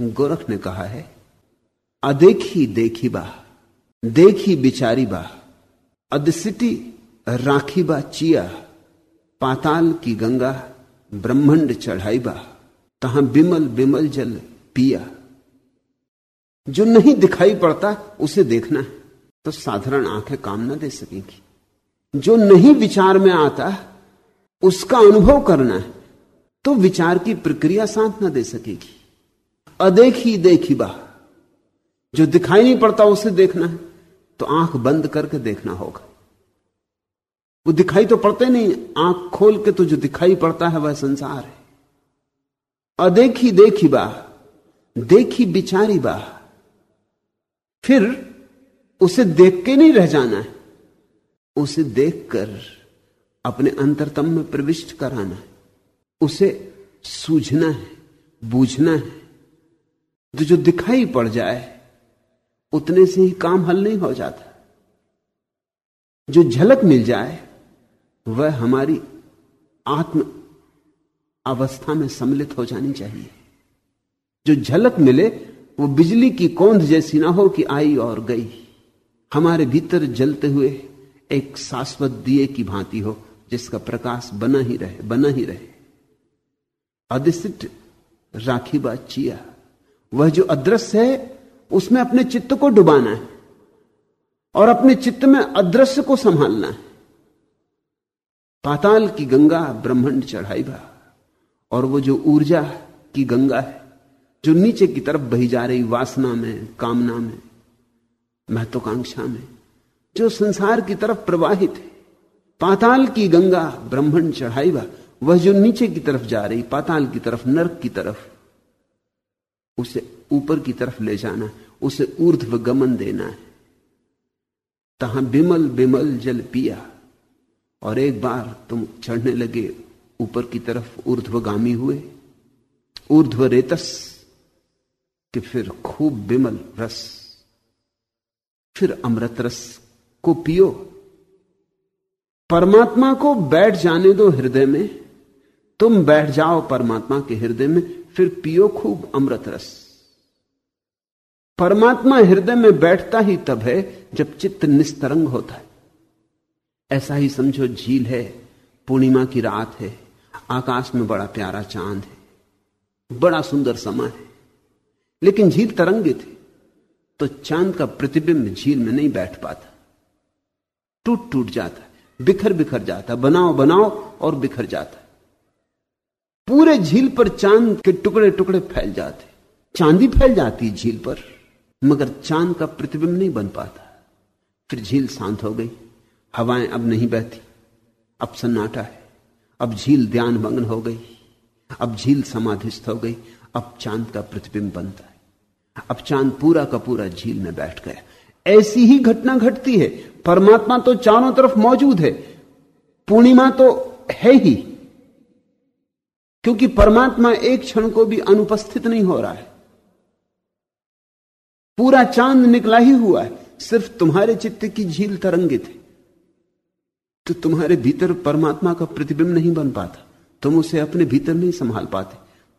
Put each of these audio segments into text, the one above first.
गोरख ने कहा है, अदेखी देखी बा, देखी बिचारी बा अदसिटी राखी बा चिया, पाताल की गंगा ब्रह्मंड चढ़ाई बा, तहां बिमल बिमल जल पिया। जो नहीं दिखाई पड़ता, उसे देखना है तो साधारण आँखें काम ना दे सकेंगी। जो नहीं विचार में आता, उसका अनुभव करना है। तो विचार की प्रक्रिया साथ ना दे सकेगी। अदेखी देखी बा। जो दिखाई नहीं पड़ता उसे देखना है तो आँख बंद करके देखना होगा। वो दिखाई तो पड़ते नहीं, आँख खोल के तो जो दिखाई पड़ता है वह संसार है। अदेखी देखी बा, देखी बिचारी बा। फिर उसे देख के नहीं रह जाना है, उसे देखकर अपने अंतरतम में प्रविष्ट कराना है। उसे सूझना है, बूझना है। तो जो दिखाई पड़ जाए, उतने से ही काम हल नहीं हो जाता। जो झलक मिल जाए, वह हमारी आत्म अवस्था में सम्मिलित हो जानी चाहिए। जो झलक मिले, वो बिजली की कौंध जैसी ना हो कि आई और गई। हमारे भीतर जलते हुए एक शाश्वत दिए की भांति हो, जिसका प्रकाश बना ही रहे, बना ही रहे। अधिसिट राखी चिया वह जो अदृश्य है, उसमें अपने चित्त को डुबाना है और अपने चित्त में अदृश्य को संभालना है। पाताल की गंगा ब्रह्मंड चढ़ाई बा और वो जो ऊर्जा की गंगा है, जो नीचे की तरफ़ बही जा रही वासना में, कामना में, महत्वाकांक्षा में, जो संसार की तरफ़ प्रवाहित है। पाताल की गंगा ब्रह्मंड चढ़ाई बा वह जो नीचे की तरफ़ जा रही, पाताल की तरफ़, नर्क की तरफ़, उसे ऊपर की तरफ़ ले जाना, उसे ऊर्ध्व गमन देना है। तहां बिमल बिमल जल पिया, और एक बार तुम चढ़ने लगे, ऊपर की तरफ़ ऊर्ध्वगामी हुए। ऊर्ध्व रेतस कि फिर खूब बिमल रस, फिर अमृत रस को पियो। परमात्मा को बैठ जाने दो हृदय में। तुम बैठ जाओ परमात्मा के हृदय में, फिर पियो खूब अमृत रस। परमात्मा हृदय में बैठता ही तब है जब चित्त निस्तरंग होता है। ऐसा ही समझो झील है, पूर्णिमा की रात है, आकाश में बड़ा प्यारा चाँद है, बड़ा सुंदर समय है। लेकिन झील तरंगित है तो चाँद का प्रतिबिंब झील में नहीं बैठ पाता। टूट टूट जाता बिखर बिखर जाता बनाओ बनाओ और बिखर जाता। पूरे झील पर चाँद के टुकड़े टुकड़े फैल जाते। चांदी फैल जाती झील पर, मगर चाँद का प्रतिबिंब नहीं बन पाता। फिर झील शांत हो गई। हवाएँ अब नहीं बहती। अब सन्नाटा है। अब झील ध्यान मग्न हो गई। अब झील समाधिस्थ हो गई। अब चाँद का प्रतिबिंब बनता है। अब चाँद पूरा का पूरा झील में बैठ गया। ऐसी ही घटना घटती है। परमात्मा तो चारों तरफ़ मौजूद है। पूर्णिमा तो है ही। क्योंकि परमात्मा एक क्षण को भी अनुपस्थित नहीं हो रहा है। पूरा चाँद निकला ही हुआ है। सिर्फ़ तुम्हारे चित्त की झील तरंगित है। तो तुम्हारे भीतर परमात्मा का प्रतिबिंब नहीं बन पाता। तुम उसे अपने भीतर नहीं संभाल पाते।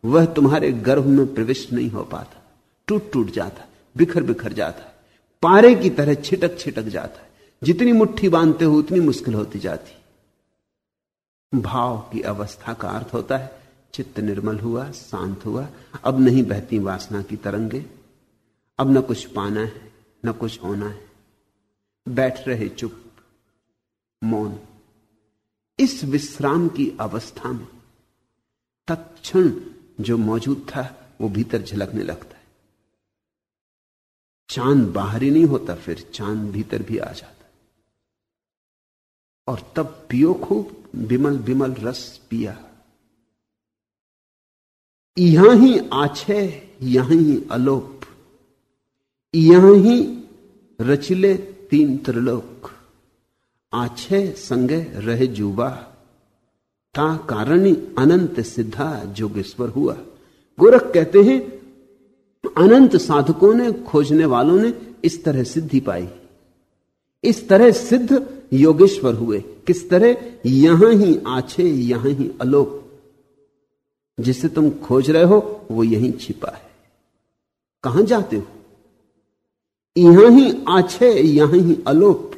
वह तुम्हारे गर्भ में प्रविष्ट नहीं हो पाता। टूट टूट जाता, बिखर बिखर जाता। है पारे की तरह छिटक छिटक जाता। है जितनी मुट्ठी बांधते हो उतनी मुश्किल होती जाती। भाव की अवस्था का अर्थ होता है चित्त निर्मल हुआ, शांत हुआ। अब नहीं बहती वासना की तरंगे। अब न कुछ पाना है, न कुछ होना है। बैठ रहे चुप, मौन। इस विश्राम की अवस्था में तत्क्षण जो मौजूद था, वो भीतर झलकने लगता है। चाँद बाहर ही नहीं होता, फिर चाँद भीतर भी आ जाता और तब पियो खूब बिमल बिमल रस पिया। यहाँ ही आछे, यहाँ ही अलोप। यहाँ ही रचिले तीन त्रिलोक। आछे संगे रहे जुबा। ता कारणी अनंत सिद्धा जोगेश्वर हुआ। गोरख कहते हैं, अनंत साधकों ने, खोजने वालों ने इस तरह सिद्धि पाई। इस तरह सिद्ध योगेश्वर हुए। किस तरह? यहाँ ही आछे, यहाँ ही अलोक जिसे तुम खोज रहे हो, वो यहीं छिपा है। कहाँ जाते हो? यहाँ ही आछे, यहाँ ही अलोप।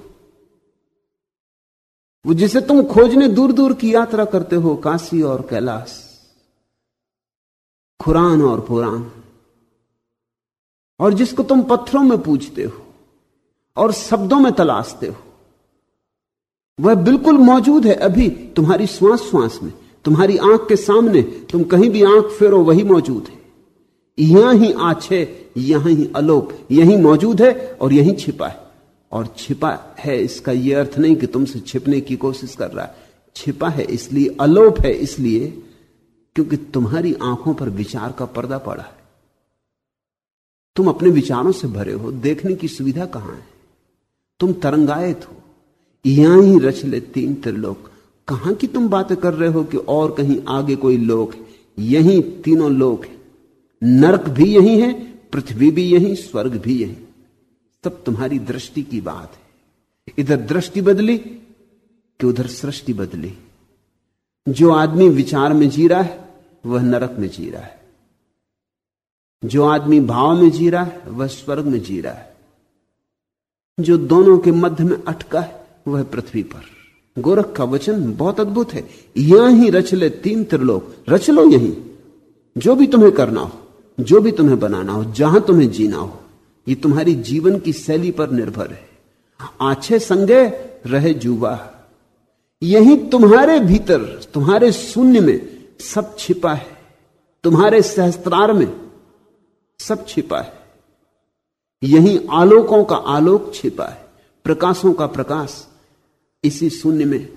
वो जिसे तुम खोजने दूर दूर की यात्रा करते हो, काशी और कैलाश। खुरान और पुरान। और जिसको तुम पत्थरों में पूछते हो, और शब्दों में तलाशते हो। वह बिल्कुल मौजूद है अभी तुम्हारी श्वास श्वास में। तुम्हारी आँख के सामने तुम कहीं भी आँख फेरो, वही मौजूद है। यहाँ ही आछे यहाँ ही अलोप, यही मौजूद है और यही छिपा है। और छिपा है इसका यह अर्थ नहीं कि तुमसे छिपने की कोशिश कर रहा है। छिपा है इसलिए, अलोप है इसलिए क्योंकि तुम्हारी आँखों पर विचार का पर्दा पड़ा है। तुम अपने विचारों से भरे हो, देखने की सुविधा कहाँ है? तुम तरंगायत हो। यहाँ ही रच ले तीन त्रिलोक कहाँ की तुम बातें कर रहे हो कि और कहीं आगे कोई लोक है? यही तीनों लोक है। नरक भी यही है, पृथ्वी भी यही, स्वर्ग भी यही। तब तुम्हारी दृष्टि की बात है। इधर दृष्टि बदली कि उधर सृष्टि बदली। जो आदमी विचार में जी रहा है, वह नरक में जी रहा है। जो आदमी भाव में जी रहा है, वह स्वर्ग में जी रहा है। जो दोनों के मध्य में अटका है, वह पृथ्वी पर। गोरख का वचन बहुत अद्भुत है। यहाँ ही रच ले तीन त्रिलोक। रच लो यही। जो भी तुम्हें करना हो, जो भी तुम्हें बनाना हो, जहाँ तुम्हें जीना हो, ये तुम्हारी जीवन की शैली पर निर्भर है। आछे संगे रहे जुवा। यही तुम्हारे भीतर, तुम्हारे शून्य में सब छिपा है। तुम्हारे सहस्त्रार में सब छिपा है। यही आलोकों का आलोक छिपा है, प्रकाशों का प्रकाश। इसी शून्य में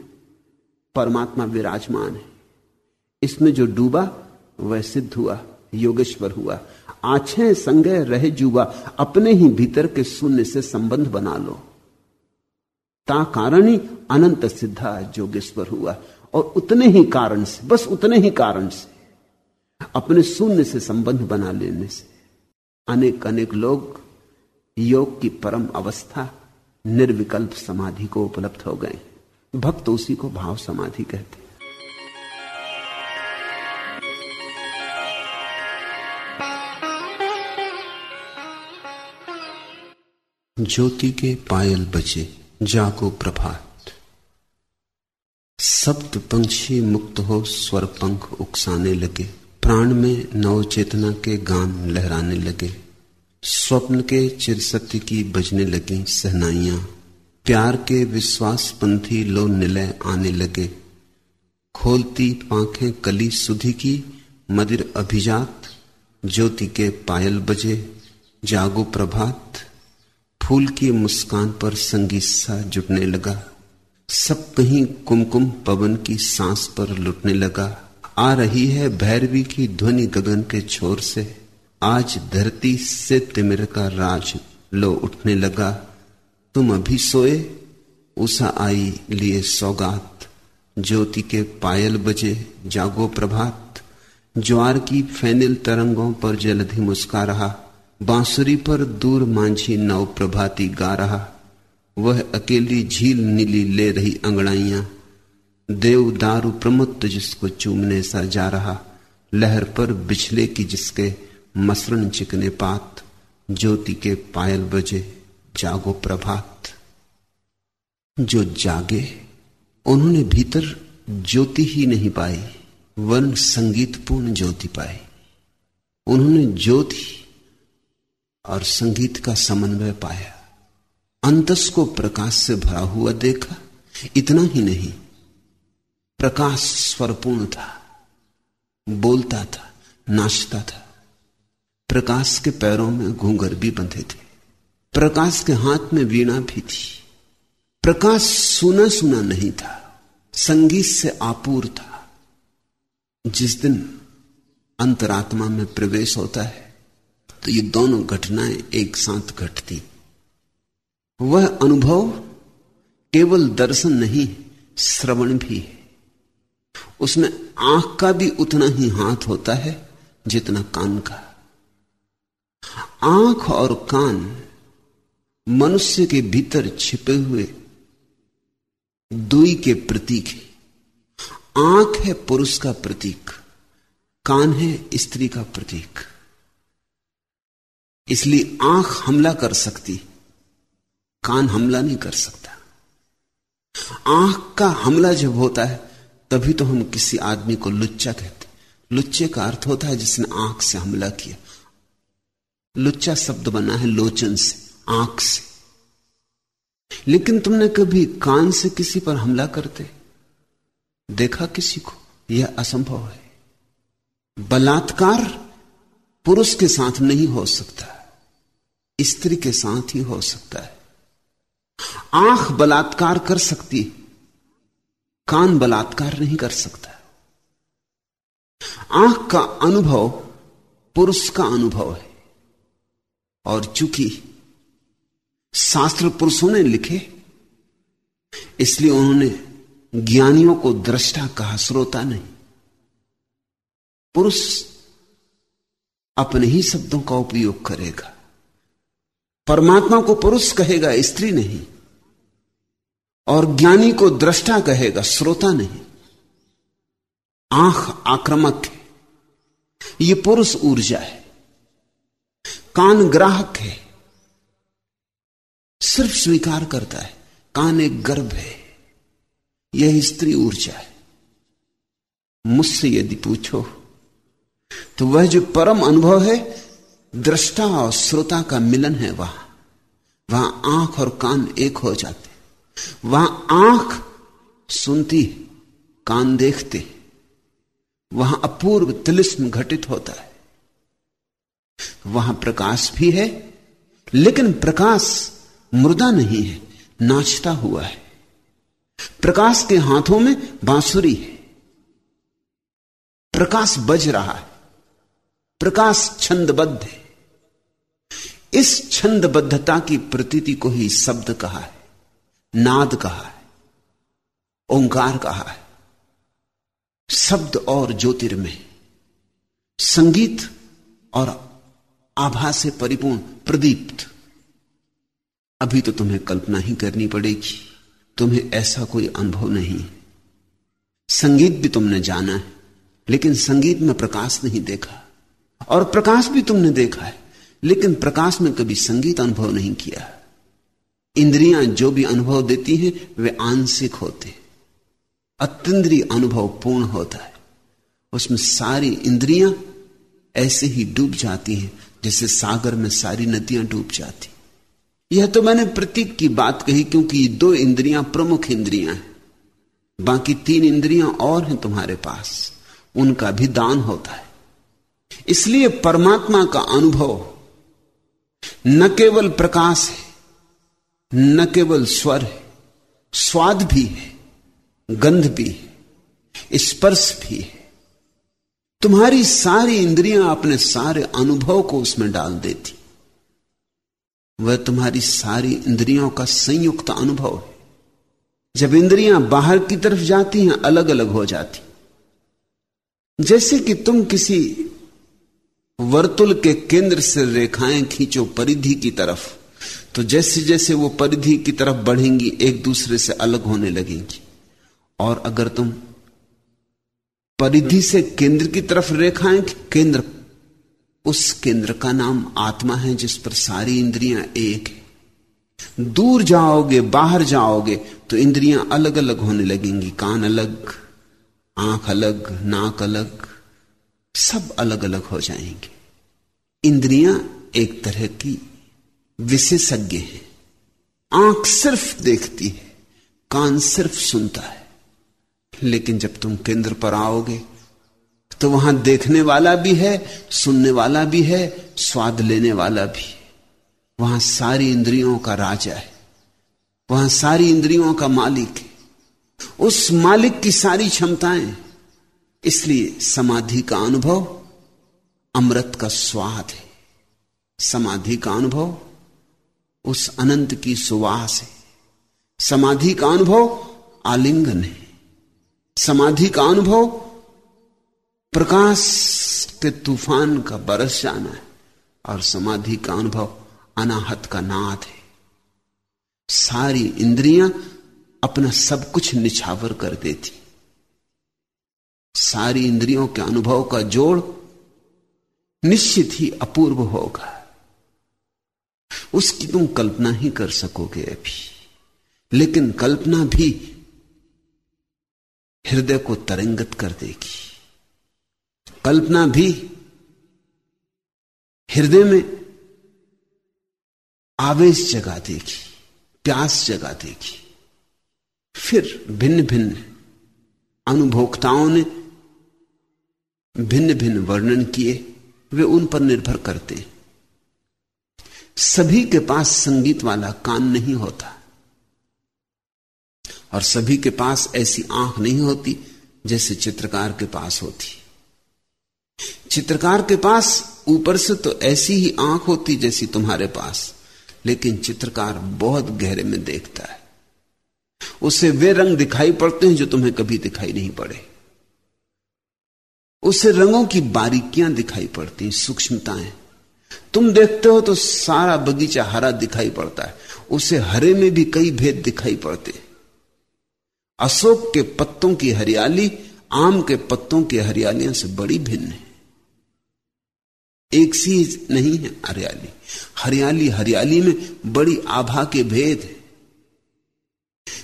परमात्मा विराजमान है। इसमें जो डूबा, वह सिद्ध हुआ, योगेश्वर हुआ। आछे संगे रहे जुआ अपने ही भीतर के शून्य से संबंध बना लो। ता कारण ही अनंत सिद्धा जोगेश्वर हुआ, और उतने ही कारण से, बस उतने ही कारण से, अपने शून्य से संबंध बना लेने से अनेक अनेक लोग योग की परम अवस्था निर्विकल्प समाधि को उपलब्ध हो गए। भक्त उसी को भाव समाधि कहते ज्योति के पायल बचे जागो प्रभात। सप्त पंछी मुक्त हो, स्वर पंख उकसाने लगे। प्राण में नव चेतना के गान लहराने लगे। स्वप्न के चिर सत्य की बजने लगी सहनाइया। प्यार के विश्वास पंथी लो निलय आने लगे। खोलती पांखें कली सुधी की, मदिर अभिजात, ज्योति के पायल बजे, जागो प्रभात। फूल की मुस्कान पर संगीत सा जुटने लगा। सब कहीं कुमकुम पवन की सांस पर लुटने लगा। आ रही है भैरवी की ध्वनि गगन के छोर से। आज धरती से तिमिर का राज लो उठने लगा। तुम अभी सोए? उषा आई लिए सौगात। ज्योति के पायल बजे जागो प्रभात। ज्वार की फैनिल तरंगों पर जलधि मुस्का रहा। बांसुरी पर दूर मांझी नव प्रभाती गा रहा। वह अकेली झील नीली ले रही अंगड़ाइया। देव दारू प्रमुक्त जिसको चूमने सा जा रहा। लहर पर बिछले की जिसके मसरण चिकने पात ज्योति के पायल बजे, जागो प्रभात। जो जागे, उन्होंने भीतर ज्योति ही नहीं पाई वन संगीतपूर्ण ज्योति पाई। उन्होंने ज्योति और संगीत का समन्वय पाया। अंतस को प्रकाश से भरा हुआ देखा, इतना ही नहीं। प्रकाश स्वरपूर्ण था, बोलता था, नाचता था। प्रकाश के पैरों में घूंगर भी बंधे थे। प्रकाश के हाथ में वीणा भी थी। प्रकाश सुना सुना नहीं था। संगीत से आपूर था। जिस दिन अंतरात्मा में प्रवेश होता है तो ये दोनों घटनाएँ एक साथ घटती। वह अनुभव केवल दर्शन नहीं, श्रवण भी है। उसमें आँख का भी उतना ही हाथ होता है जितना कान का। आँख और कान मनुष्य के भीतर छिपे हुए दुई के प्रतीक है। आँख है पुरुष का प्रतीक, कान है स्त्री का प्रतीक। इसलिए आँख हमला कर सकती, कान हमला नहीं कर सकता। आँख का हमला जब होता है, तभी तो हम किसी आदमी को लुच्चा कहते लुच्चे का अर्थ होता है जिसने आँख से हमला किया। लुच्चा शब्द बना है लोचन से, आँख से। लेकिन तुमने कभी कान से किसी पर हमला करते? देखा किसी को? यह असंभव है। बलात्कार पुरुष के साथ नहीं हो सकता स्त्री के साथ ही हो सकता है। आँख बलात्कार कर सकती कान बलात्कार नहीं कर सकता आँख का अनुभव पुरुष का अनुभव है। और चूँकि शास्त्र पुरुषों ने लिखे, इसलिए उन्होंने ज्ञानियों को दृष्टा कहा, श्रोता नहीं। पुरुष अपने ही शब्दों का उपयोग करेगा। परमात्मा को पुरुष कहेगा, स्त्री नहीं। और ज्ञानी को दृष्टा कहेगा, श्रोता नहीं। आँख आक्रमक है। यह पुरुष ऊर्जा है। कान ग्राहक है। सिर्फ़ स्वीकार करता है, कान एक गर्भ है। यह स्त्री ऊर्जा है। मुझसे यदि पूछो तो वह जो परम अनुभव है, दृष्टा और श्रोता का मिलन है वह। वहाँ आँख और कान एक हो जाते वहाँ आँख सुनती, कान देखते वहाँ अपूर्व तिलिस्म घटित होता है। वहाँ प्रकाश भी है, लेकिन प्रकाश मुर्दा नहीं है, नाचता हुआ है। प्रकाश के हाथों में बांसुरी है। प्रकाश बज रहा है। प्रकाश छंदबद्ध है। इस छंदबद्धता की प्रतीति को ही शब्द कहा है, नाद कहा है, ओंकार कहा है। शब्द और ज्योतिर्मय, संगीत और आभा से परिपूर्ण, प्रदीप्त। अभी तो तुम्हें कल्पना ही करनी पड़ेगी। तुम्हें ऐसा कोई अनुभव नहीं। संगीत भी तुमने जाना है, लेकिन संगीत में प्रकाश नहीं देखा। और प्रकाश भी तुमने देखा है, लेकिन प्रकाश में कभी संगीत अनुभव नहीं किया। इंद्रियाँ जो भी अनुभव देती हैं, वे आंशिक होते अत्यंद्रीय अनुभव पूर्ण होता है। उसमें सारी इंद्रियाँ ऐसे ही डूब जाती हैं जैसे सागर में सारी नदियाँ डूब जाती। यह तो मैंने प्रतीक की बात कही क्योंकि दो इंद्रियाँ प्रमुख इंद्रियाँ हैं। बाकी तीन इंद्रियाँ और हैं तुम्हारे पास। उनका भी दान होता है। इसलिए परमात्मा का अनुभव न केवल प्रकाश है, न केवल स्वर है, स्वाद भी है, गंध भी है, स्पर्श भी है। तुम्हारी सारी इंद्रियाँ अपने सारे अनुभव को उसमें डाल देती। वह तुम्हारी सारी इंद्रियों का संयुक्त अनुभव है। जब इंद्रियाँ बाहर की तरफ़ जाती हैं अलग अलग हो जाती। जैसे कि तुम किसी वर्तुल के केंद्र से रेखाएँ खींचो परिधि की तरफ़ तो जैसे जैसे वो परिधि की तरफ़ बढ़ेंगी, एक दूसरे से अलग होने लगेंगी। और अगर तुम परिधि से केंद्र की तरफ़ रेखाएँ, केंद्र, उस केंद्र का नाम आत्मा है जिस पर सारी इंद्रियाँ एक है। दूर जाओगे, बाहर जाओगे तो इंद्रियाँ अलग अलग होने लगेंगी। कान अलग, आँख अलग, नाक अलग, सब अलग अलग हो जाएँगे। इंद्रियाँ एक तरह की विशेषज्ञ है। आँख सिर्फ़ देखती है, कान सिर्फ़ सुनता है। लेकिन जब तुम केंद्र पर आओगे तो वहाँ देखने वाला भी है, सुनने वाला भी है, स्वाद लेने वाला भी वहाँ सारी इंद्रियों का राजा है। वहाँ सारी इंद्रियों का मालिक है। उस मालिक की सारी क्षमताएँ। इसलिए समाधि का अनुभव, अमृत का स्वाद है। समाधि का अनुभव, उस अनंत की सुवास है। समाधि का अनुभव आलिंगन है। समाधि का अनुभव प्रकाश के तूफ़ान का बरस जाना है, और समाधि का अनुभव, अनाहत का नाद है। सारी इंद्रियाँ अपना सब कुछ निछावर कर देती। सारी इंद्रियों के अनुभव का जोड़ निश्चित ही अपूर्व होगा। उसकी तुम कल्पना ही कर सकोगे अभी। लेकिन कल्पना भी हृदय को तरंगत कर देगी। कल्पना भी हृदय में आवेश जगा देगी, प्यास जगा देगी। फिर भिन्न भिन्न अनुभोक्ताओं ने भिन्न भिन्न वर्णन किए, वे उन पर निर्भर करते। सभी के पास संगीत वाला कान नहीं होता। और सभी के पास ऐसी आँख नहीं होती जैसे चित्रकार के पास होती। चित्रकार के पास ऊपर से तो ऐसी ही आँख होती जैसी तुम्हारे पास, लेकिन चित्रकार बहुत गहरे में देखता है। उसे वे रंग दिखाई पड़ते हैं जो तुम्हें कभी दिखाई नहीं पड़े। उसे रंगों की बारीकियाँ दिखाई पड़ती सूक्ष्मताएँ। तुम देखते हो तो सारा बगीचा हरा दिखाई पड़ता है, उसे हरे में भी कई भेद दिखाई पड़ते अशोक के पत्तों की हरियाली आम के पत्तों की हरियालियों से बड़ी भिन्न है। एक सी नहीं है हरियाली। हरियाली हरियाली में बड़ी आभा के भेद है।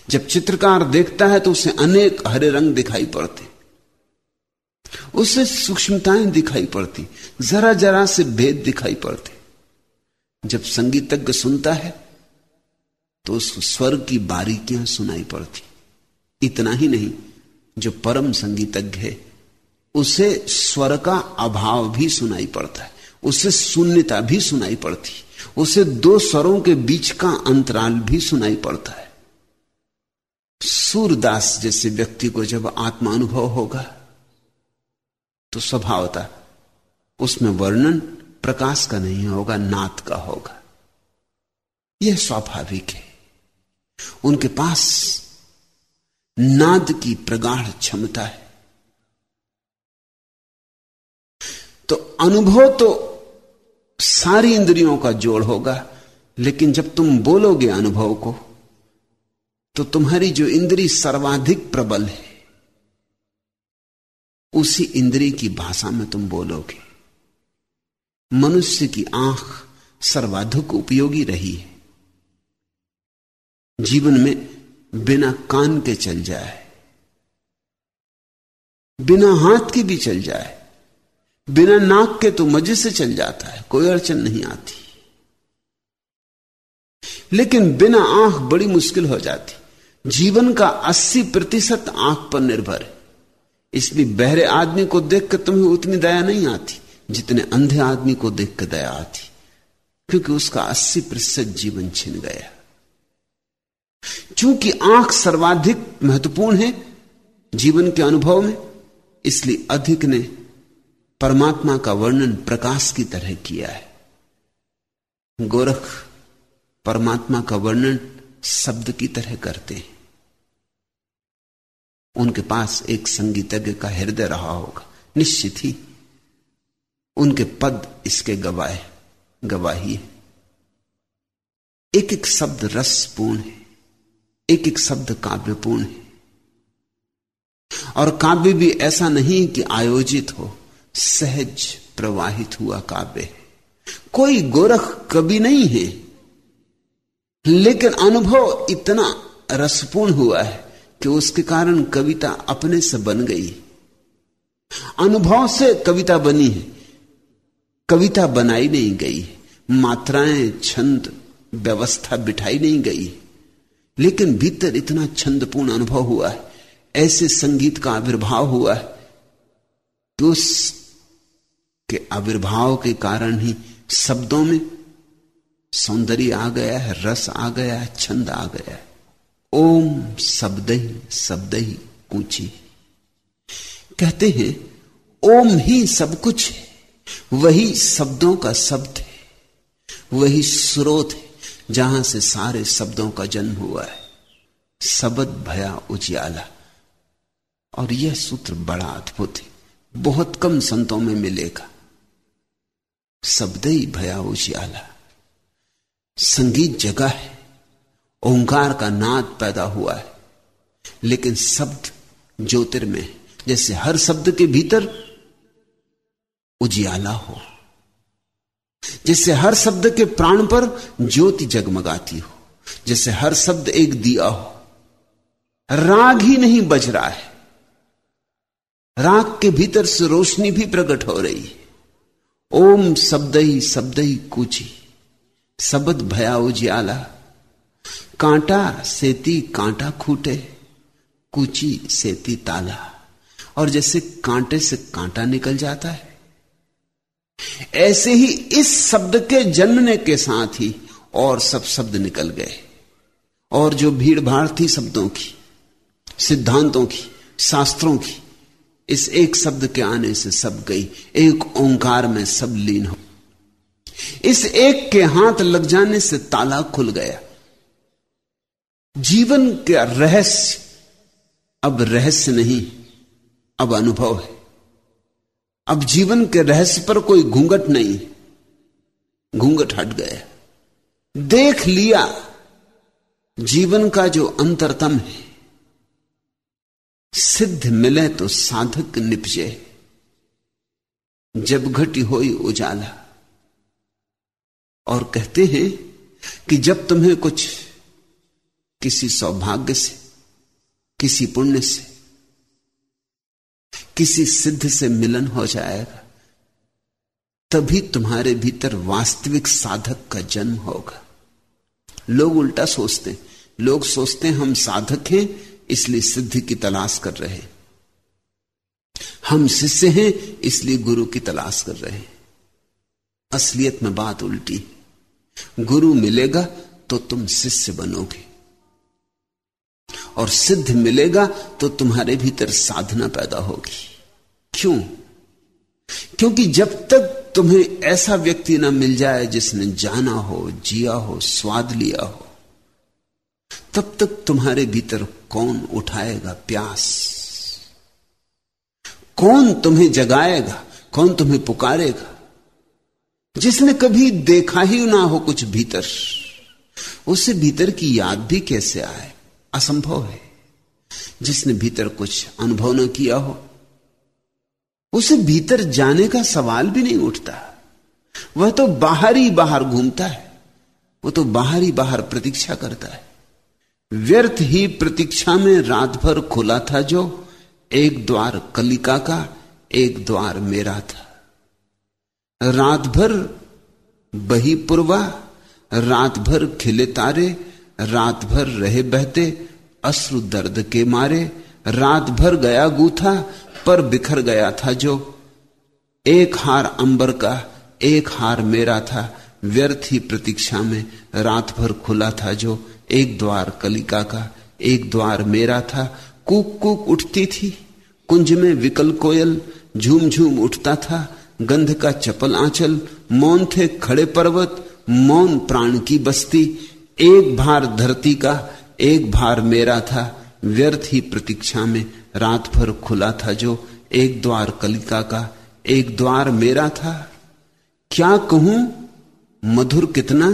जब चित्रकार देखता है तो उसे अनेक हरे रंग दिखाई पड़ते उसे सूक्ष्मताएँ दिखाई पड़ती जरा जरा से भेद दिखाई पड़ते जब संगीतज्ञ सुनता है तो उस स्वर की बारीकियाँ सुनाई पड़ती इतना ही नहीं, जो परम संगीतज्ञ है, उसे स्वर का अभाव भी सुनाई पड़ता है, उसे शून्यता भी सुनाई पड़ती उसे दो स्वरों के बीच का अंतराल भी सुनाई पड़ता है। सूरदास जैसे व्यक्ति को जब आत्मा अनुभव होगा तो स्वभावता, उसमें वर्णन प्रकाश का नहीं होगा नाथ का होगा। यह स्वाभाविक है। उनके पास नाद की प्रगाढ़ क्षमता है। तो अनुभव तो सारी इंद्रियों का जोड़ होगा, लेकिन जब तुम बोलोगे अनुभव को तो तुम्हारी जो इंद्री सर्वाधिक प्रबल है, उसी इंद्री की भाषा में तुम बोलोगे। मनुष्य की आँख सर्वाधिक उपयोगी रही है। जीवन में बिना कान के चल जाए, बिना हाथ के भी चल जाए, बिना नाक के तो मज़े से चल जाता है, कोई अड़चन नहीं आती। लेकिन बिना आँख बड़ी मुश्किल हो जाती। जीवन का 80 प्रतिशत आँख पर निर्भर है। इसलिए बहरे आदमी को देखकर तुम्हें उतनी दया नहीं आती, जितने अंधे आदमी को देखकर दया आती, क्योंकि उसका 80 प्रतिशत जीवन छिन गया। चूँकि आँख सर्वाधिक महत्वपूर्ण है जीवन के अनुभव में, इसलिए अधिक ने परमात्मा का वर्णन प्रकाश की तरह किया है। गोरख परमात्मा का वर्णन शब्द की तरह करते हैं। उनके पास एक संगीतज्ञ का हृदय रहा होगा, निश्चित ही उनके पद इसके गवाह, गवाही है। एक एक शब्द रसपूर्ण है। एक एक शब्द काव्यपूर्ण है। और काव्य भी ऐसा नहीं कि आयोजित हो, सहज प्रवाहित हुआ काव्य कोई गोरख कवि नहीं है, लेकिन अनुभव इतना रसपूर्ण हुआ है कि उसके कारण कविता अपने से बन गई अनुभव से कविता बनी है, कविता बनाई नहीं गई मात्राएँ, छंद, व्यवस्था बिठाई नहीं गई लेकिन भीतर इतना छंदपूर्ण अनुभव हुआ है, ऐसे संगीत का आविर्भाव हुआ है कि उस के आविर्भाव के कारण ही शब्दों में सौंदर्य आ गया है, रस आ गया है, छंद आ गया है। ओम शब्द ही शब्द ही ऊँची कहते हैं, ओम ही सब कुछ है, वही शब्दों का शब्द है, वही स्रोत है। जहाँ से सारे शब्दों का जन्म हुआ है। शब्द भया उजियाला। और यह सूत्र बड़ा अद्भुत है। बहुत कम संतों में मिलेगा। शब्द ही भया उजियाला। संगीत जगह है। ओंकार का नाद पैदा हुआ है। लेकिन शब्द ज्योतिर्मय जैसे हर शब्द के भीतर उजियाला हो। जैसे हर शब्द के प्राण पर ज्योति जगमगाती हो जैसे हर शब्द एक दिया हो। राग ही नहीं बज रहा है। राग के भीतर से रोशनी भी प्रकट हो रही है। ओम शब्द ही शब्द ही कूची, शब्द भया उजियाला। कांटा सेती कांटा खूटे, कूची सेती ताला। और जैसे कांटे से कांटा निकल जाता है ऐसे ही इस शब्द के जन्मने के साथ ही और सब शब्द निकल गए। और जो भीड़ भाड़ थी शब्दों की, सिद्धांतों की, शास्त्रों की, इस एक शब्द के आने से सब गई। एक ओंकार में सब लीन हो। इस एक के हाथ लग जाने से ताला खुल गया। जीवन का रहस्य अब रहस्य नहीं, अब अनुभव है। अब जीवन के रहस्य पर कोई घूंघट नहीं। घूंघट हट गया देख लिया, जीवन का जो अंतरतम है, सिद्ध मिले तो साधक निपजे। जब घटी होई उजाला। और कहते हैं कि जब तुम्हें कुछ, किसी सौभाग्य से, किसी पुण्य से किसी सिद्ध से मिलन हो जाएगा, तभी तुम्हारे भीतर वास्तविक साधक का जन्म होगा। लोग उल्टा सोचते हैं। लोग सोचते हैं, हम साधक हैं, इसलिए सिद्धि की तलाश कर रहे हैं। हम शिष्य हैं, इसलिए गुरु की तलाश कर रहे हैं। असलियत में बात उल्टी गुरु मिलेगा तो तुम शिष्य बनोगे। और सिद्ध मिलेगा तो तुम्हारे भीतर साधना पैदा होगी। क्यों? क्योंकि जब तक तुम्हें ऐसा व्यक्ति ना मिल जाए जिसने जाना हो, जिया हो, स्वाद लिया हो, तब तक तुम्हारे भीतर कौन उठाएगा प्यास? कौन तुम्हें जगाएगा? कौन तुम्हें पुकारेगा? जिसने कभी देखा ही ना हो कुछ भीतर, उसे भीतर की याद भी कैसे आए? असंभव है। जिसने भीतर कुछ अनुभव न किया हो, उसे भीतर जाने का सवाल भी नहीं उठता। वह तो बाहर ही बाहर घूमता है, वो तो बाहर ही बाहर प्रतीक्षा करता है। व्यर्थ ही प्रतीक्षा में रात भर खुला था जो, एक द्वार कलिका का, एक द्वार मेरा था। रात भर बही पुरवा, रात भर खिले तारे रात भर रहे बहते, अश्रु दर्द के मारे, रात भर गया गूथा, पर बिखर गया था जो। एक हार अंबर का, एक हार मेरा था, व्यर्थ ही प्रतीक्षा में रात भर खुला था जो। एक द्वार कलिका का, एक द्वार मेरा था, कूक कूक उठती थी। कुंज में विकल कोयल, झूम झूम उठता था, गंध का चपल आंचल, मौन थे खड़े पर्वत, मौन प्राण की बस्ती। एक भार धरती का, एक भार मेरा था। व्यर्थ ही प्रतीक्षा में रात भर खुला था जो एक द्वार कलिका का, एक द्वार मेरा था। क्या कहूँ? मधुर कितना?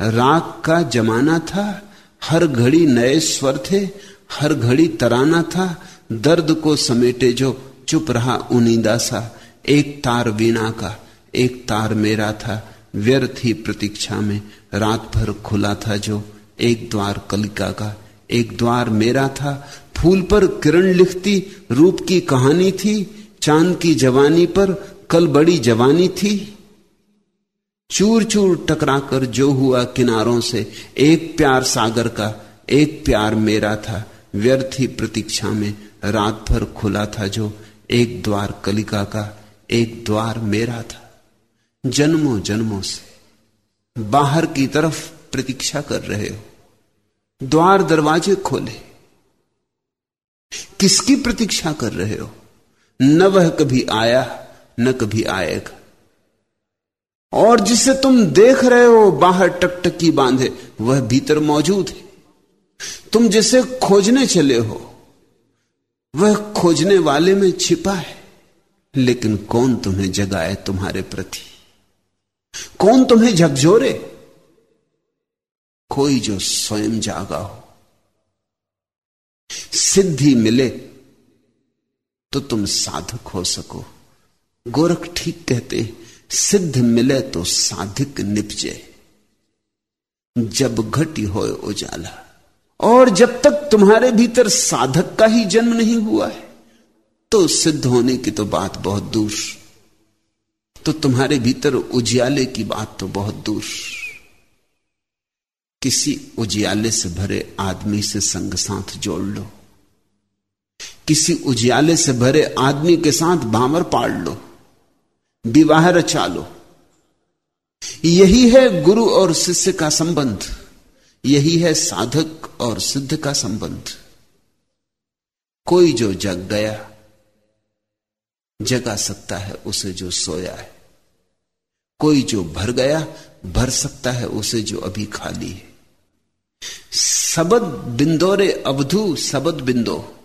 राग का जमाना था। हर घड़ी नए स्वर थे, हर घड़ी तराना था। दर्द को समेटे जो चुप रहा उनीदा सा, एक तार वीणा का, एक तार मेरा था। व्यर्थ ही प्रतीक्षा में रात भर खुला था जो एक द्वार कलिका का, एक द्वार मेरा था। फूल पर किरण लिखती, रूप की कहानी थी। चाँद की जवानी पर कल बड़ी जवानी थी। चूर चूर टकराकर जो हुआ किनारों से, एक प्यार सागर का, एक प्यार मेरा था। व्यर्थ ही प्रतीक्षा में रात भर खुला था जो एक द्वार कलिका का, एक द्वार मेरा था। जन्मों जन्मों से। बाहर की तरफ़ प्रतीक्षा कर रहे हो। द्वार दरवाजे खोले। किसकी प्रतीक्षा कर रहे हो? न वह कभी आया, न कभी आएगा। और जिसे तुम देख रहे हो, बाहर टकटकी बांधे, वह भीतर मौजूद है। तुम जिसे खोजने चले हो, वह खोजने वाले में छिपा है। लेकिन कौन तुम्हें जगाए तुम्हारे प्रति? कौन तुम्हें झकझोरे? कोई जो स्वयं जागा हो। सिद्धि मिले तो तुम साधक हो सको। गोरख ठीक कहते सिद्ध मिले तो साधिक निपजे। जब घटी हो उजाला, और जब तक तुम्हारे भीतर साधक का ही जन्म नहीं हुआ है तो सिद्ध होने की तो बात बहुत दूर। तो तुम्हारे भीतर उजियाले की बात तो बहुत दूर। किसी उजियाले से भरे आदमी से संग साथ जोड़ लो। किसी उजियाले से भरे आदमी के साथ भामर पाड़ लो। विवाह रचा लो। यही है गुरु और शिष्य का संबंध। यही है साधक और सिद्ध का संबंध। कोई जो जग गया जगा सकता है उसे जो सोया है। कोई जो भर गया, भर सकता है उसे जो अभी खाली है। सबद बिंदोरे अवधु, सबद बिंदो।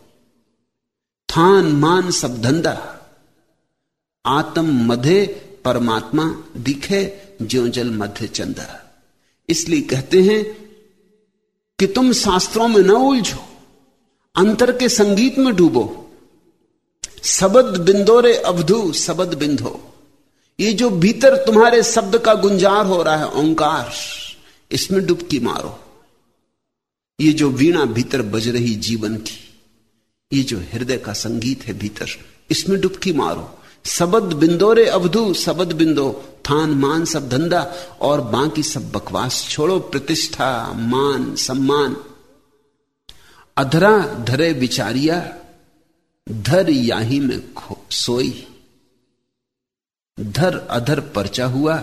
थान मान सब धंधा। आत्म मधे परमात्मा दिखे, ज्यो जल मध्य चंदा। इसलिए कहते हैं कि तुम शास्त्रों में न उलझो, अंतर के संगीत में डूबो। सबद बिंदोरे अवधु, सबद बिंदो ये जो भीतर तुम्हारे शब्द का गुंजार हो रहा है, ओंकार, इसमें डुबकी मारो। ये जो वीणा भीतर बज रही जीवन की, ये जो हृदय का संगीत है भीतर, इसमें डुबकी मारो। सबद बिंदोरे अवधु, सबद बिंदो। थान, मान सब धंधा, और बाकी सब बकवास छोड़ो। प्रतिष्ठा, मान, सम्मान। अधरा, धरे, विचारिया धर याही में सोई। धर अधर परचा हुआ,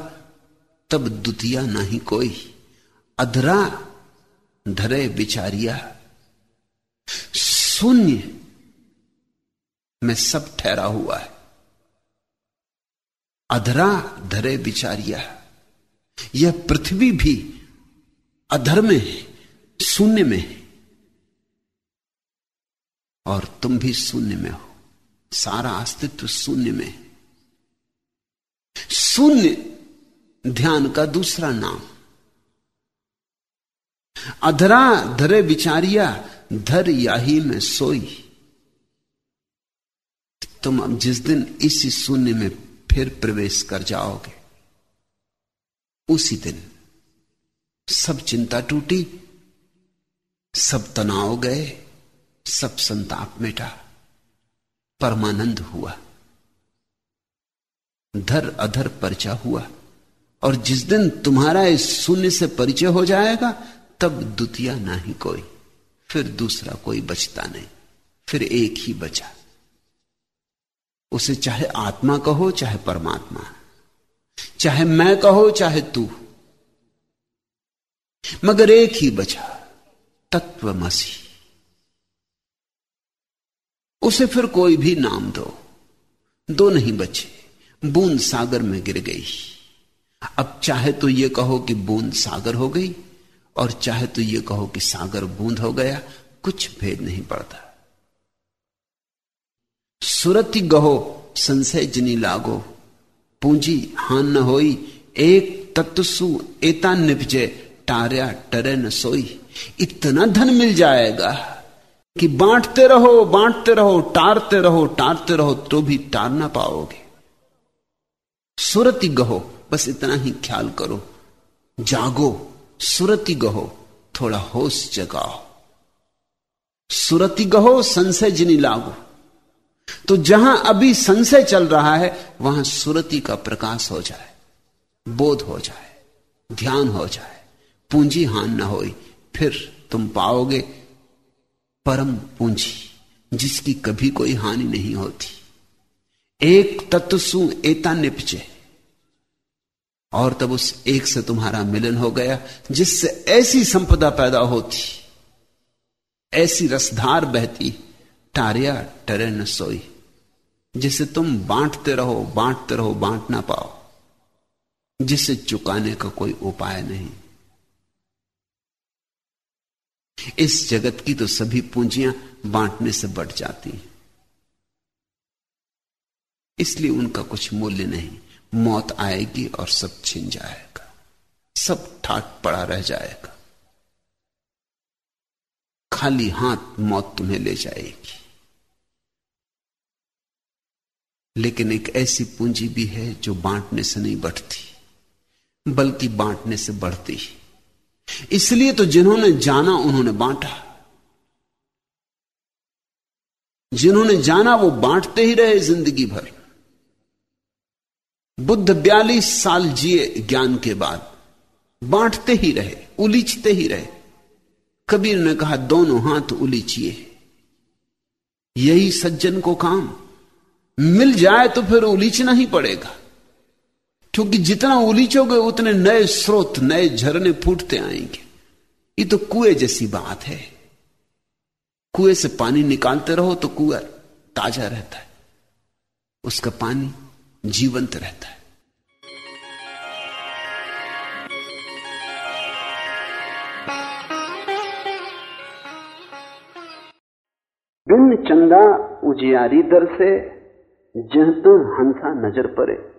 तब दुतिया नहीं कोई। अधरा धरे विचारिया शून्य में सब ठहरा हुआ है। अधरा धरे विचारिया यह पृथ्वी भी अधर में है, शून्य में है। और तुम भी शून्य में हो। सारा अस्तित्व शून्य में। शून्य ध्यान का दूसरा नाम। अधरा धरे विचारिया धर याही में सोई। तुम अब जिस दिन इसी शून्य में फिर प्रवेश कर जाओगे, उसी दिन सब चिंता टूटी, सब तनाव गए। सब संताप मिटा। परमानंद हुआ। धर अधर परिचय हुआ। और जिस दिन तुम्हारा इस शून्य से परिचय हो जाएगा, तब द्वितीय ना ही कोई। फिर दूसरा कोई बचता नहीं। फिर एक ही बचा। उसे चाहे आत्मा कहो, चाहे परमात्मा। चाहे मैं कहो, चाहे तू। मगर एक ही बचा, तत्वमसी। उसे फिर कोई भी नाम दो। दो नहीं बचे। बूंद सागर में गिर गई। अब चाहे तो यह कहो कि बूंद सागर हो गई, और चाहे तो यह कहो कि सागर बूंद हो गया, कुछ भेद नहीं पड़ता। सुरति गहो, संशय जनी लागो। पूंजी हान न होई, एक तत्सु एता निपजे, टार्या टरे न सोई। इतना धन मिल जाएगा। कि बांटते रहो बांटते रहो, टारते रहो टारते रहो तो भी टार ना पाओगे। सुरति गहो, बस इतना ही ख्याल करो। जागो, सुरति गहो, थोड़ा होश जगाओ। सुरति गहो, संशय जिनी लागो। तो जहाँ अभी संशय चल रहा है, वहाँ सुरति का प्रकाश हो जाए, बोध हो जाए, ध्यान हो जाए पूंजी हान ना हो फिर तुम पाओगे परम पूंजी, जिसकी कभी कोई हानि नहीं होती। एक तत्व सु एता निपचे और तब उस एक से तुम्हारा मिलन हो गया, जिससे ऐसी संपदा पैदा होती। ऐसी रसधार बहती, टारिया टरे न सोई, जिसे तुम बांटते रहो बांटते रहो, बांट ना पाओ, जिसे चुकाने का कोई उपाय नहीं। इस जगत की तो सभी पूंजियाँ बांटने से बढ़ जाती हैं। इसलिए उनका कुछ मूल्य नहीं। मौत आएगी और सब छिन जाएगा। सब ठाट पड़ा रह जाएगा। खाली हाथ मौत तुम्हें ले जाएगी। लेकिन एक ऐसी पूंजी भी है जो बांटने से नहीं बढ़ती, बल्कि बांटने से बढ़ती इसलिए तो जिन्होंने जाना, उन्होंने बांटा। जिन्होंने जाना, वो बांटते ही रहे ज़िंदगी भर। बुद्ध बयालीस साल जिए ज्ञान के बाद, बांटते ही रहे, उलीचते ही रहे। कबीर ने कहा, दोनों हाथ उलीचिए। यही सज्जन को काम। मिल जाए तो फिर उलीचना ही पड़ेगा। क्योंकि जितना उलीचोगे, उतने नए स्रोत, नए झरने फूटते आएँगे। ये तो कुएँ जैसी बात है। कुएँ से पानी निकालते रहो तो कुआ ताज़ा रहता है। उसका पानी जीवंत रहता है। बिन चंदा उजियारी दर से, जह तो हंसा नज़र पड़े।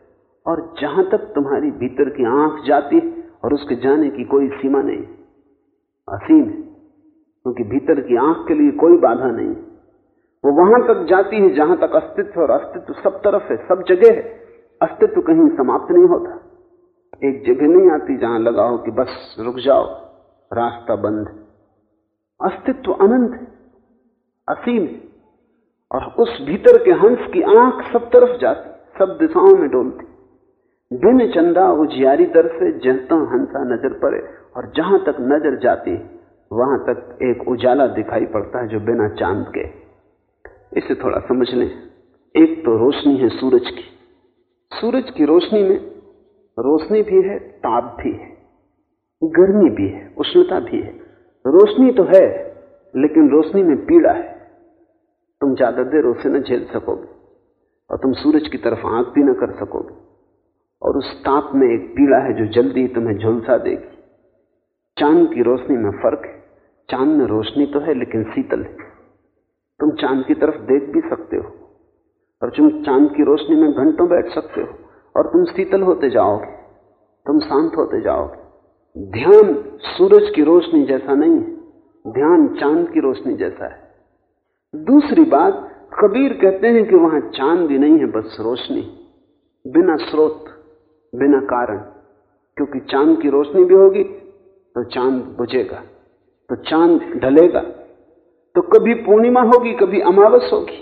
और जहाँ तक तुम्हारी भीतर की आँख जाती और उसके जाने की कोई सीमा नहीं, असीम है, क्योंकि भीतर की आँख के लिए कोई बाधा नहीं। वो वहाँ तक जाती है जहाँ तक अस्तित्व और अस्तित्व सब तरफ़ है, सब जगह है। अस्तित्व कहीं समाप्त नहीं होता। एक जगह नहीं आती जहाँ लगाओ कि बस रुक जाओ, रास्ता बंद अस्तित्व अनंत है, असीम है। और उस भीतर के हंस की आँख सब तरफ़ जाती, सब दिशाओं में डोलती। बिन चंदा उजियारी दर से जहता हंसा नज़र पड़े और जहाँ तक नज़र जाती, वहाँ तक एक उजाला दिखाई पड़ता है जो बिना चाँद के। इसे थोड़ा समझ लें। एक तो रोशनी है सूरज की। सूरज की रोशनी में रोशनी भी है, ताप भी है, गर्मी भी है, उष्णता भी है। रोशनी तो है, लेकिन रोशनी में पीड़ा है। तुम ज़्यादा देर उसे न झेल सकोगे और तुम सूरज की तरफ़ आँख भी न कर सकोगे। और उस ताप में एक पीड़ा है जो जल्दी ही तुम्हें झुलसा देगी। चाँद की रोशनी में फ़र्क है। चाँद में रोशनी तो है, लेकिन शीतल है। तुम चाँद की तरफ़ देख भी सकते हो। और तुम चाँद की रोशनी में घंटों बैठ सकते हो। और तुम शीतल होते जाओगे। तुम शांत होते जाओगे। ध्यान सूरज की रोशनी जैसा नहीं है। ध्यान चाँद की रोशनी जैसा है। दूसरी बात, कबीर कहते हैं कि वहाँ चाँद भी नहीं है, बस रोशनी। बिना स्रोत। बिना कारण, क्योंकि चाँद की रोशनी भी होगी तो चाँद बुझेगा तो चाँद ढलेगा तो कभी पूर्णिमा होगी, कभी अमावस होगी,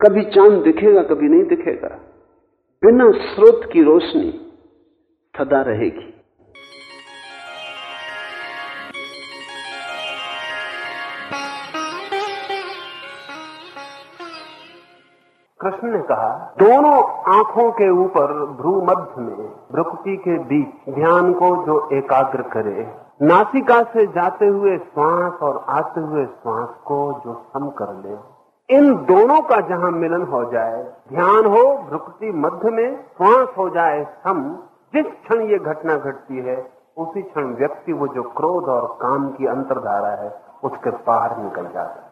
कभी चाँद दिखेगा, कभी नहीं दिखेगा, बिना स्रोत की रोशनी सदा रहेगी। कृष्ण ने कहा, दोनों आँखों के ऊपर भ्रू मध्य में, भ्रुकुटी के बीच ध्यान को जो एकाग्र करे, नासिका से जाते हुए श्वास और आते हुए श्वास को जो सम कर ले, इन दोनों का जहाँ मिलन हो जाए, ध्यान हो भ्रुक्ति मध्य में, श्वास हो जाए सम, जिस क्षण ये घटना घटती है, उसी क्षण व्यक्ति वो जो क्रोध और काम की अंतरधारा है, उसके पार निकल जाता है।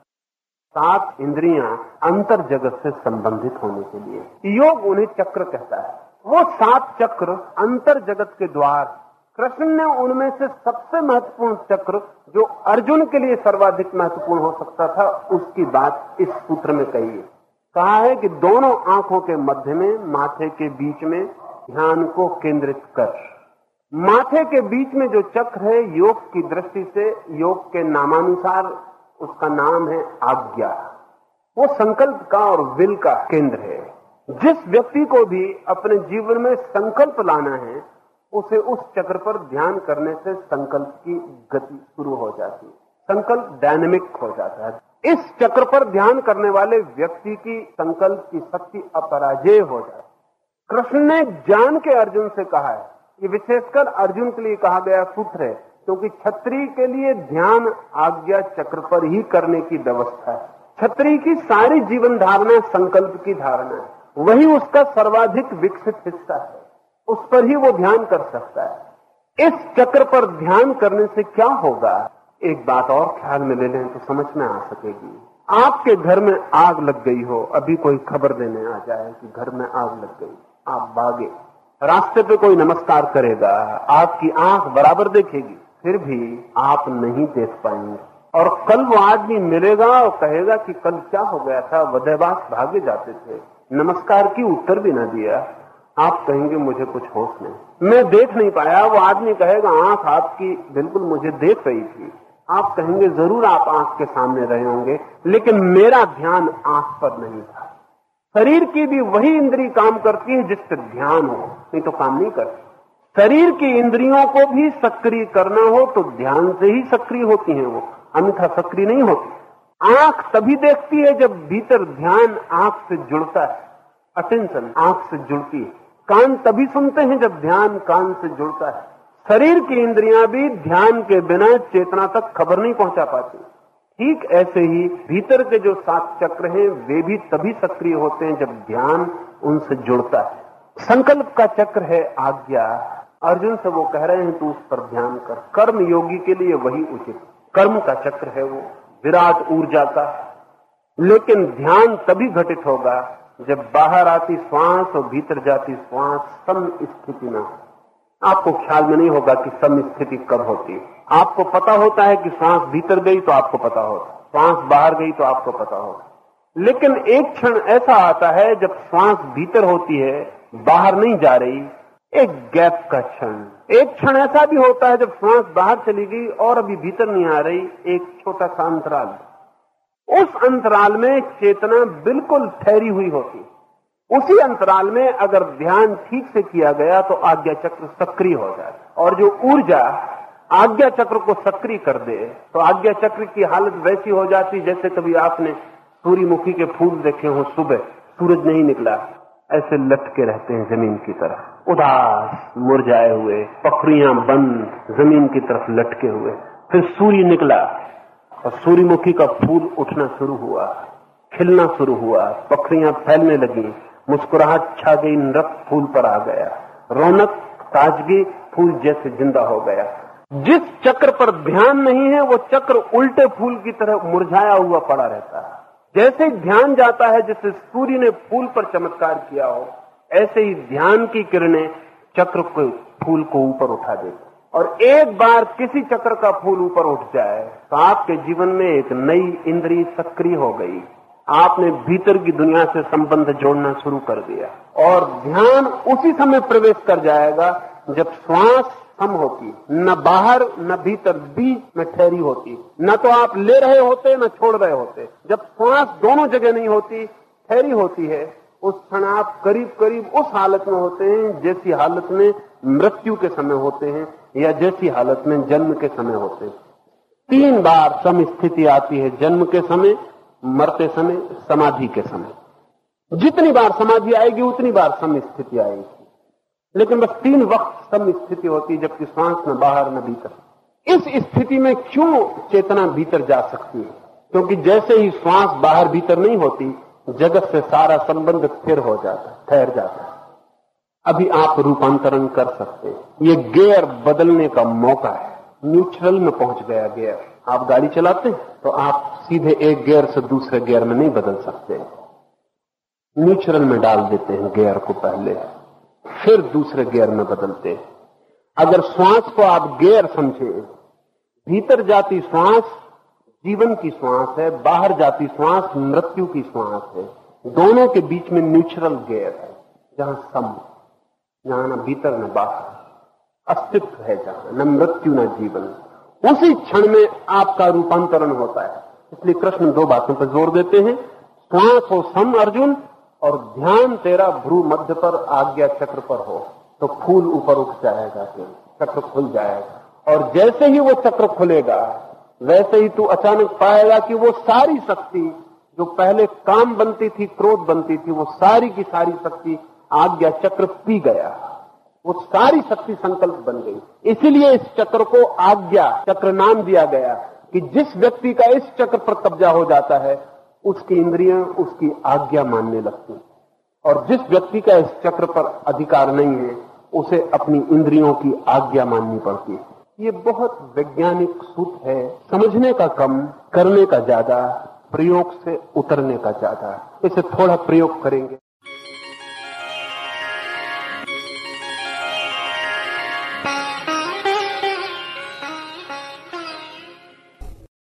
सात इंद्रियाँ अंतर जगत से संबंधित होने के लिए। योग उन्हें चक्र कहता है। वो सात चक्र अंतर जगत के द्वार। कृष्ण ने उनमें से सबसे महत्वपूर्ण चक्र, जो अर्जुन के लिए सर्वाधिक महत्वपूर्ण हो सकता था, उसकी बात इस सूत्र में कही है। कहा है कि दोनों आँखों के मध्य में, माथे के बीच में ध्यान को केंद्रित कर। माथे के बीच में जो चक्र है, योग की दृष्टि से योग के नामानुसार उसका नाम है आज्ञा। वो संकल्प का और विल का केंद्र है। जिस व्यक्ति को भी अपने जीवन में संकल्प लाना है, उसे उस चक्र पर ध्यान करने से संकल्प की गति शुरू हो जाती है। संकल्प डायनेमिक हो जाता है। इस चक्र पर ध्यान करने वाले व्यक्ति की संकल्प की शक्ति अपराजय हो जाती कृष्ण ने ज्ञान के अर्जुन से कहा है ये विशेषकर अर्जुन के लिए कहा गया सूत्र है क्योंकि छत्री के लिए ध्यान आज्ञा चक्र पर ही करने की व्यवस्था है। छत्री की सारी जीवन धारणा संकल्प की धारणा है। वही उसका सर्वाधिक विकसित हिस्सा है। उस पर ही वो ध्यान कर सकता है। इस चक्र पर ध्यान करने से क्या होगा? एक बात और ख्याल में ले लें तो समझ में आ सकेगी। आपके घर में आग लग गई हो, अभी कोई खबर देने आ जाए कि घर में आग लग गई। आप भागे। रास्ते पे कोई नमस्कार करेगा, आपकी आँख बराबर देखेगी। फिर भी आप नहीं देख पाएँगे। और कल वो आदमी मिलेगा और कहेगा कि कल क्या हो गया था वदयवास भागे जाते थे। नमस्कार की उत्तर भी ना दिया। आप कहेंगे, मुझे कुछ होश नहीं। मैं देख नहीं पाया। वो आदमी कहेगा, आँख आपकी बिल्कुल मुझे देख रही थी। आप कहेंगे, ज़रूर आप आँख के सामने रहे होंगे, लेकिन मेरा ध्यान आँख पर नहीं था। शरीर की भी वही इंद्री काम करती है जिस पर ध्यान हो। नहीं तो काम नहीं करती। शरीर की इंद्रियों को भी सक्रिय करना हो तो ध्यान से ही सक्रिय होती हैं वो, अन्यथा सक्रिय नहीं होती। आँख तभी देखती है जब भीतर ध्यान आँख से जुड़ता है अटेंशन आँख से जुड़ती है। कान तभी सुनते हैं जब ध्यान कान से जुड़ता है। शरीर की इंद्रियाँ भी ध्यान के बिना चेतना तक खबर नहीं पहुँचा पाती। ठीक ऐसे ही भीतर के जो सात चक्र हैं, वे भी तभी सक्रिय होते हैं जब ध्यान उनसे जुड़ता है। संकल्प का चक्र है आज्ञा। अर्जुन से वो कह रहे हैं, तू उस पर ध्यान कर। कर्म योगी के लिए वही उचित। कर्म का चक्र है वो। विराट ऊर्जा का लेकिन ध्यान तभी घटित होगा जब बाहर आती श्वास और भीतर जाती श्वास सम स्थिति में आपको ख्याल में नहीं होगा कि सम स्थिति कब होती। आपको पता होता है कि श्वास भीतर गई तो आपको पता होता श्वास बाहर गई तो आपको पता होगा लेकिन एक क्षण ऐसा आता है जब श्वास भीतर होती है, बाहर नहीं जा रही एक गैप का क्षण। एक क्षण ऐसा भी होता है जब श्वास बाहर चली गई और अभी भीतर नहीं आ रही, एक छोटा सा अंतराल। उस अंतराल में चेतना बिल्कुल ठहरी हुई होती। उसी अंतराल में अगर ध्यान ठीक से किया गया तो आज्ञा चक्र सक्रिय हो जाए। और जो ऊर्जा आज्ञा चक्र को सक्रिय कर दे तो आज्ञा चक्र की हालत वैसी हो जाती जैसे कभी आपने सूर्यमुखी के फूल देखे हो सुबह। सूरज नहीं निकला। ऐसे लटके रहते हैं ज़मीन की तरफ़। उदास, मुरझाए हुए पखरियाँ बंद, ज़मीन की तरफ़ लटके हुए। फिर सूर्य निकला और सूर्यमुखी का फूल उठना शुरू हुआ, खिलना शुरू हुआ पखरियाँ फैलने लगी, मुस्कुराहट छा गई नृत फूल पर आ गया। रौनक, ताजगी, फूल जैसे ज़िंदा हो गया। जिस चक्र पर ध्यान नहीं है, वो चक्र उल्टे फूल की तरह मुरझाया हुआ पड़ा रहता है। जैसे ध्यान जाता है जैसे सूर्य ने फूल पर चमत्कार किया हो, ऐसे ही ध्यान की किरणें चक्र को फूल को ऊपर उठा देती और एक बार किसी चक्र का फूल ऊपर उठ जाए तो आपके जीवन में एक नई इंद्री सक्रिय हो गई। आपने भीतर की दुनिया से संबंध जोड़ना शुरू कर दिया। और ध्यान उसी समय प्रवेश कर जाएगा जब श्वास सम होती न बाहर, न भीतर बीच में ठहरी होती न तो आप ले रहे होते, न छोड़ रहे होते। जब श्वास दोनों जगह नहीं होती, ठहरी होती है, उस क्षण आप करीब करीब उस हालत में होते हैं, जैसी हालत में मृत्यु के समय होते हैं, या जैसी हालत में जन्म के समय होते हैं। तीन बार सम स्थिति आती है जन्म के समय, मरते समय, समाधि के समय। जितनी बार समाधि आएगी, उतनी बार सम स्थिति आएगी। लेकिन बस तीन वक्त सम स्थिति होती है, जबकि श्वास न बाहर न भीतर। इस स्थिति में क्यों चेतना भीतर जा सकती है? क्योंकि जैसे ही श्वास बाहर भीतर नहीं होती, जगत से सारा संबंध स्थिर हो जाता है, ठहर जाता है। अभी आप रूपांतरण कर सकते हैं। ये गेयर बदलने का मौका है। न्यूट्रल में पहुँच गया गेयर। आप गाड़ी चलाते हैं तो आप सीधे एक गेयर से दूसरे गेयर में नहीं बदल सकते। न्यूट्रल में डाल देते हैं गेयर को पहले। फिर दूसरे गेयर में बदलते हैं। अगर श्वास को आप गेयर समझे, भीतर जाती श्वास जीवन की श्वास है, बाहर जाती श्वास मृत्यु की श्वास है। दोनों के बीच में न्यूट्रल गेयर है, जहाँ सम, जहाँ न भीतर न बाहर, अस्तित्व है जहाँ, न मृत्यु न जीवन। उसी क्षण में आपका रूपांतरण होता है। इसलिए कृष्ण दो बातों पर ज़ोर देते हैं। श्वास और सम, अर्जुन और ध्यान तेरा भ्रू मध्य पर आज्ञा चक्र पर हो तो फूल ऊपर उठ जाएगा चक्र खुल जाएगा। और जैसे ही वो चक्र खुलेगा, वैसे ही तू अचानक पाएगा कि वो सारी शक्ति, जो पहले काम बनती थी, क्रोध बनती थी, वो सारी की सारी शक्ति, आज्ञा चक्र पी गया। वो सारी शक्ति संकल्प बन गई। इसीलिए इस चक्र को आज्ञा, चक्र नाम दिया गया कि जिस व्यक्ति का इस चक्र पर कब्जा हो जाता है उसकी इंद्रियाँ उसकी आज्ञा मानने लगती। और जिस व्यक्ति का इस चक्र पर अधिकार नहीं है, उसे अपनी इंद्रियों की आज्ञा माननी पड़ती है। ये बहुत वैज्ञानिक सूत्र है। समझने का कम, करने का ज़्यादा, प्रयोग से उतरने का ज़्यादा। इसे थोड़ा प्रयोग करेंगे।